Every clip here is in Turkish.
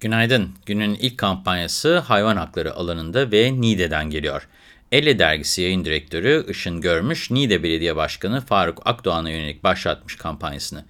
Günaydın. Günün ilk kampanyası hayvan hakları alanında ve NİDE'den geliyor. Elle Dergisi yayın direktörü Işın Görmüş, NİDE Belediye Başkanı Faruk Akdoğan'a yönelik başlatmış kampanyasını.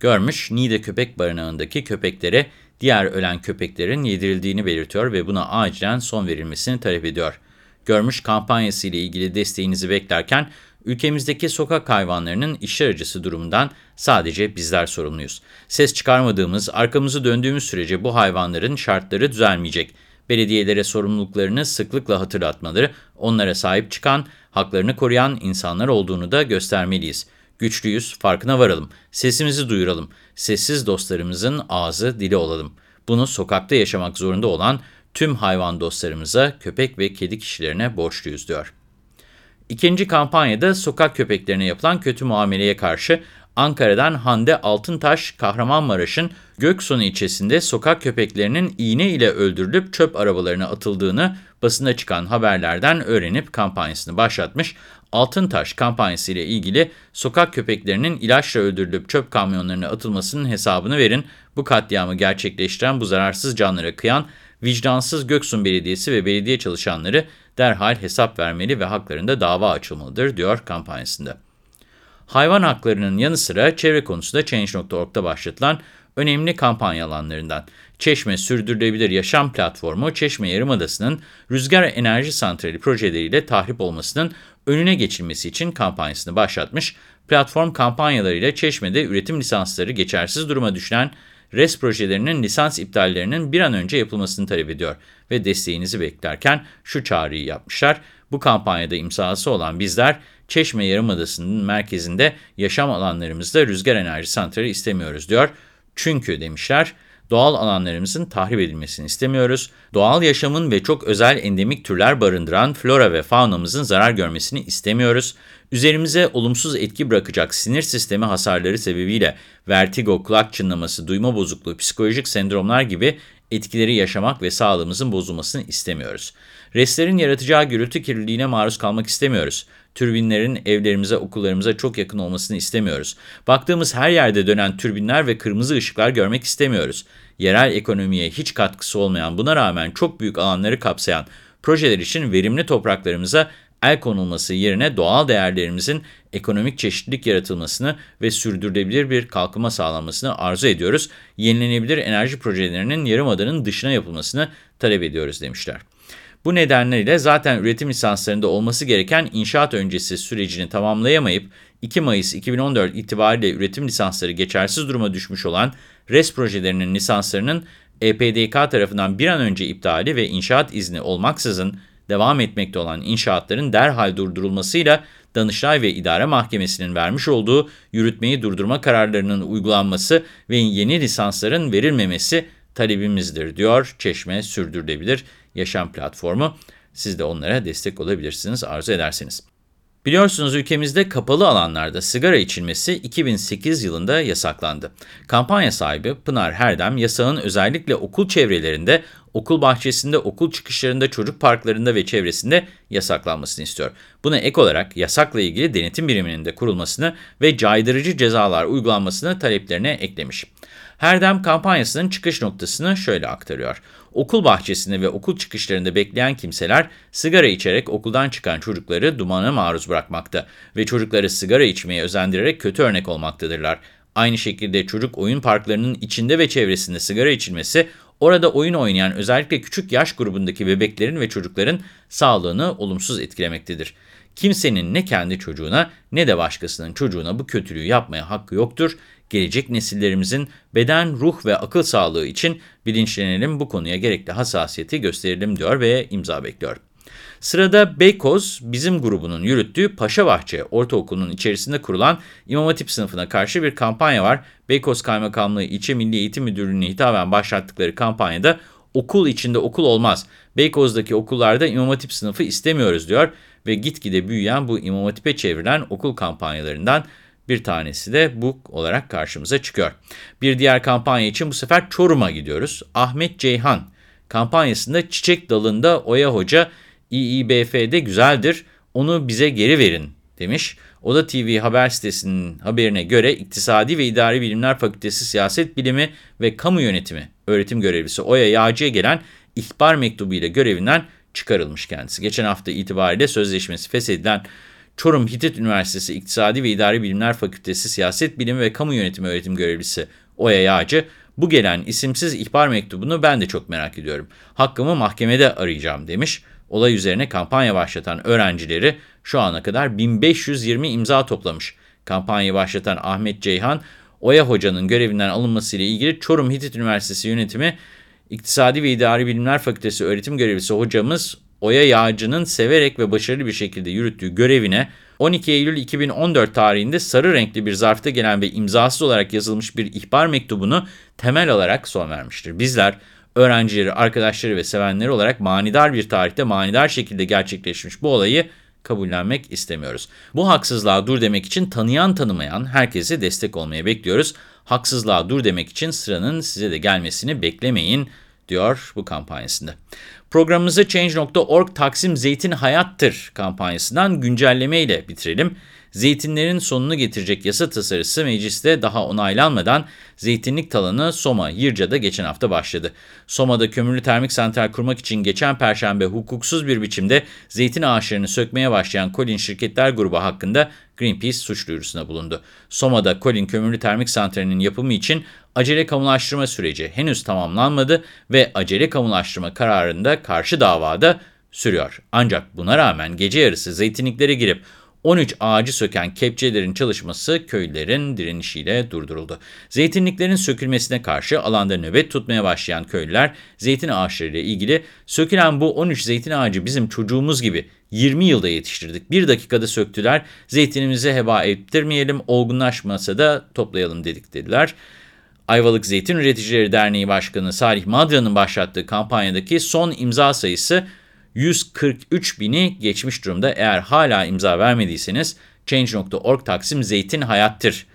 Görmüş, NİDE köpek barınağındaki köpeklere diğer ölen köpeklerin yedirildiğini belirtiyor ve buna acilen son verilmesini talep ediyor. Görmüş kampanyası ile ilgili desteğinizi beklerken ülkemizdeki sokak hayvanlarının işler acısı durumundan sadece bizler sorumluyuz. Ses çıkarmadığımız, arkamızı döndüğümüz sürece bu hayvanların şartları düzelmeyecek. Belediyelere sorumluluklarını sıklıkla hatırlatmaları, onlara sahip çıkan, haklarını koruyan insanlar olduğunu da göstermeliyiz. Güçlüyüz, farkına varalım, sesimizi duyuralım, sessiz dostlarımızın ağzı dili olalım. Bunu sokakta yaşamak zorunda olan tüm hayvan dostlarımıza, köpek ve kedi kişilerine borçluyuz diyor. İkinci kampanyada sokak köpeklerine yapılan kötü muameleye karşı Ankara'dan Hande Altıntaş, Kahramanmaraş'ın Göksun ilçesinde sokak köpeklerinin iğne ile öldürülüp çöp arabalarına atıldığını basında çıkan haberlerden öğrenip kampanyasını başlatmış. Altıntaş kampanyası ile ilgili sokak köpeklerinin ilaçla öldürülüp çöp kamyonlarına atılmasının hesabını verin. Bu katliamı gerçekleştiren bu zararsız canlara kıyan vicdansız Göksun Belediyesi ve belediye çalışanları derhal hesap vermeli ve haklarında dava açılmalıdır, diyor kampanyasında. Hayvan haklarının yanı sıra çevre konusunda Change.org'da başlatılan önemli kampanya alanlarından. Çeşme Sürdürülebilir Yaşam Platformu, Çeşme Yarımadası'nın rüzgar enerji santrali projeleriyle tahrip olmasının önüne geçilmesi için kampanyasını başlatmış. Platform kampanyalarıyla Çeşme'de üretim lisansları geçersiz duruma düşen RES projelerinin lisans iptallerinin bir an önce yapılmasını talep ediyor ve desteğinizi beklerken şu çağrıyı yapmışlar. Bu kampanyada imzası olan bizler Çeşme Yarımadası'nın merkezinde yaşam alanlarımızda rüzgar enerji santrali istemiyoruz diyor. Çünkü demişler doğal alanlarımızın tahrip edilmesini istemiyoruz. Doğal yaşamın ve çok özel endemik türler barındıran flora ve faunamızın zarar görmesini istemiyoruz. Üzerimize olumsuz etki bırakacak sinir sistemi hasarları sebebiyle vertigo, kulak çınlaması, duyma bozukluğu, psikolojik sendromlar gibi etkileri yaşamak ve sağlığımızın bozulmasını istemiyoruz. Reslerin yaratacağı gürültü kirliliğine maruz kalmak istemiyoruz. Türbinlerin evlerimize, okullarımıza çok yakın olmasını istemiyoruz. Baktığımız her yerde dönen türbinler ve kırmızı ışıklar görmek istemiyoruz. Yerel ekonomiye hiç katkısı olmayan, buna rağmen çok büyük alanları kapsayan projeler için verimli topraklarımıza el konulması yerine doğal değerlerimizin ekonomik çeşitlilik yaratılmasını ve sürdürülebilir bir kalkınma sağlanmasını arzu ediyoruz. Yenilenebilir enerji projelerinin yarımadanın dışına yapılmasını talep ediyoruz demişler. Bu nedenle zaten üretim lisanslarında olması gereken inşaat öncesi sürecini tamamlayamayıp 2 Mayıs 2014 itibariyle üretim lisansları geçersiz duruma düşmüş olan RES projelerinin lisanslarının EPDK tarafından bir an önce iptali ve inşaat izni olmaksızın devam etmekte olan inşaatların derhal durdurulmasıyla Danıştay ve İdare Mahkemesi'nin vermiş olduğu yürütmeyi durdurma kararlarının uygulanması ve yeni lisansların verilmemesi talebimizdir, diyor Çeşme Sürdürülebilir Yaşam Platformu. Siz de onlara destek olabilirsiniz arzu ederseniz. Biliyorsunuz ülkemizde kapalı alanlarda sigara içilmesi 2008 yılında yasaklandı. Kampanya sahibi Pınar Herdem yasağın özellikle okul çevrelerinde, okul bahçesinde, okul çıkışlarında, çocuk parklarında ve çevresinde yasaklanmasını istiyor. Buna ek olarak yasakla ilgili denetim biriminin de kurulmasını ve caydırıcı cezalar uygulanmasını taleplerine eklemiş. Herdem kampanyasının çıkış noktasını şöyle aktarıyor. Okul bahçesinde ve okul çıkışlarında bekleyen kimseler sigara içerek okuldan çıkan çocukları dumana maruz bırakmakta ve çocukları sigara içmeye özendirerek kötü örnek olmaktadırlar. Aynı şekilde çocuk oyun parklarının içinde ve çevresinde sigara içilmesi, orada oyun oynayan özellikle küçük yaş grubundaki bebeklerin ve çocukların sağlığını olumsuz etkilemektedir. Kimsenin ne kendi çocuğuna ne de başkasının çocuğuna bu kötülüğü yapmaya hakkı yoktur. Gelecek nesillerimizin beden, ruh ve akıl sağlığı için bilinçlenelim, bu konuya gerekli hassasiyeti gösterelim diyor ve imza bekliyor. Sırada Beykoz bizim grubunun yürüttüğü Paşabahçe Ortaokulu'nun içerisinde kurulan İmam Hatip sınıfına karşı bir kampanya var. Beykoz Kaymakamlığı İlçe Milli Eğitim Müdürlüğü'ne hitaben başlattıkları kampanyada okul içinde okul olmaz. Beykoz'daki okullarda İmam Hatip sınıfı istemiyoruz diyor ve gitgide büyüyen bu İmam Hatip'e çevrilen okul kampanyalarından bir tanesi de bu olarak karşımıza çıkıyor. Bir diğer kampanya için bu sefer Çorum'a gidiyoruz. Ahmet Ceyhan kampanyasında çiçek dalında Oya Hoca İİBF'de güzeldir onu bize geri verin demiş. Oda TV haber sitesinin haberine göre İktisadi ve İdari Bilimler Fakültesi Siyaset Bilimi ve Kamu Yönetimi öğretim görevlisi Oya Yağcı'ya gelen ihbar mektubu ile görevinden çıkarılmış kendisi. Geçen hafta itibariyle sözleşmesi feshedilen Çorum Hitit Üniversitesi İktisadi ve İdari Bilimler Fakültesi Siyaset Bilimi ve Kamu Yönetimi öğretim görevlisi Oya Yağcı, bu gelen isimsiz ihbar mektubunu ben de çok merak ediyorum. Hakkımı mahkemede arayacağım demiş. Olay üzerine kampanya başlatan öğrencileri şu ana kadar 1520 imza toplamış. Kampanyayı başlatan Ahmet Ceyhan, Oya Hoca'nın görevinden alınmasıyla ilgili Çorum Hitit Üniversitesi yönetimi İktisadi ve İdari Bilimler Fakültesi öğretim görevlisi hocamız Oya Yağcı'nın severek ve başarılı bir şekilde yürüttüğü görevine 12 Eylül 2014 tarihinde sarı renkli bir zarfta gelen ve imzasız olarak yazılmış bir ihbar mektubunu temel alarak son vermiştir. Bizler öğrencileri, arkadaşları ve sevenleri olarak manidar bir tarihte manidar şekilde gerçekleşmiş bu olayı kabullenmek istemiyoruz. Bu haksızlığa dur demek için tanıyan tanımayan herkese destek olmaya bekliyoruz. Haksızlığa dur demek için sıranın size de gelmesini beklemeyin diyor bu kampanyasında. Programımızı Change.org Taksim Zeytin Hayattır kampanyasından güncelleme ile bitirelim. Zeytinlerin sonunu getirecek yasa tasarısı mecliste daha onaylanmadan zeytinlik talanı Soma, Yırca'da geçen hafta başladı. Soma'da kömürlü termik santral kurmak için geçen perşembe hukuksuz bir biçimde zeytin ağaçlarını sökmeye başlayan Colin Şirketler Grubu hakkında Greenpeace suç duyurusuna bulundu. Soma'da Colin kömürlü termik santralinin yapımı için acele kamulaştırma süreci henüz tamamlanmadı ve acele kamulaştırma kararında karşı davada sürüyor. Ancak buna rağmen gece yarısı zeytinliklere girip 13 ağacı söken kepçelerin çalışması köylülerin direnişiyle durduruldu. Zeytinliklerin sökülmesine karşı alanda nöbet tutmaya başlayan köylüler zeytin ağaçlarıyla ilgili sökülen bu 13 zeytin ağacı bizim çocuğumuz gibi 20 yılda yetiştirdik. Bir dakikada söktüler. Zeytinimizi heba ettirmeyelim, olgunlaşmasa da toplayalım dedik dediler. Ayvalık Zeytin Üreticileri Derneği Başkanı Salih Madra'nın başlattığı kampanyadaki son imza sayısı 143 bini geçmiş durumda. Eğer hala imza vermediyseniz Change.org Taksim Zeytin Hayattır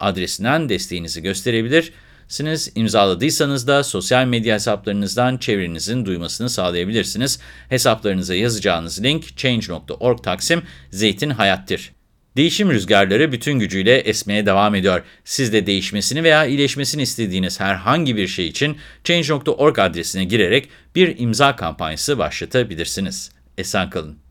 adresinden desteğinizi gösterebilirsiniz. İmzaladıysanız da sosyal medya hesaplarınızdan çevrenizin duymasını sağlayabilirsiniz. Hesaplarınıza yazacağınız link Change.org Taksim Zeytin Hayattır. Değişim rüzgarları bütün gücüyle esmeye devam ediyor. Siz de değişmesini veya iyileşmesini istediğiniz herhangi bir şey için Change.org adresine girerek bir imza kampanyası başlatabilirsiniz. Esen kalın.